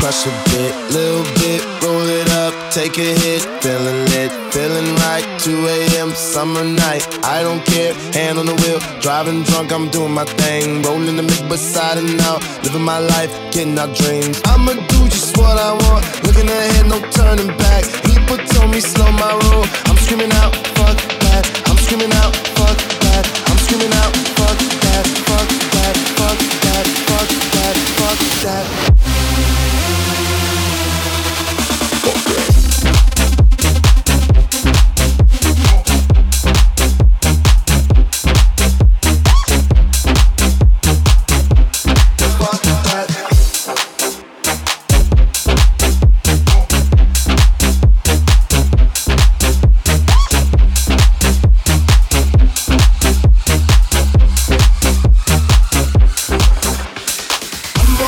crush a bit, little bit, roll it up, take a hit, feeling it, feeling right. 2 a.m. summer night, I don't care, hand on the wheel, driving drunk, I'm doing my thing, rolling the Midwest side and out, living my life, getting our dreams. I'ma do just what I want, looking ahead, no turning back. People told me slow my roll, I'm screaming out, fuck that, I'm screaming out, fuck that, I'm screaming out, fuck that, fuck that, fuck that, fuck that, fuck that. Fuck that.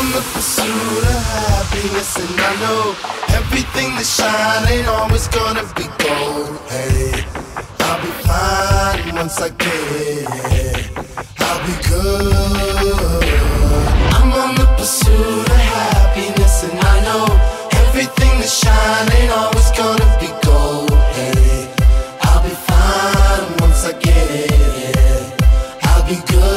on the pursuit of happiness, and I know everything that shine ain't always gonna be gold. Hey, I'll be fine once I get it. I'll be good. I'm on the pursuit of happiness, and I know everything that shine ain't always gonna be gold. Hey, I'll be fine once I get it. I'll be good.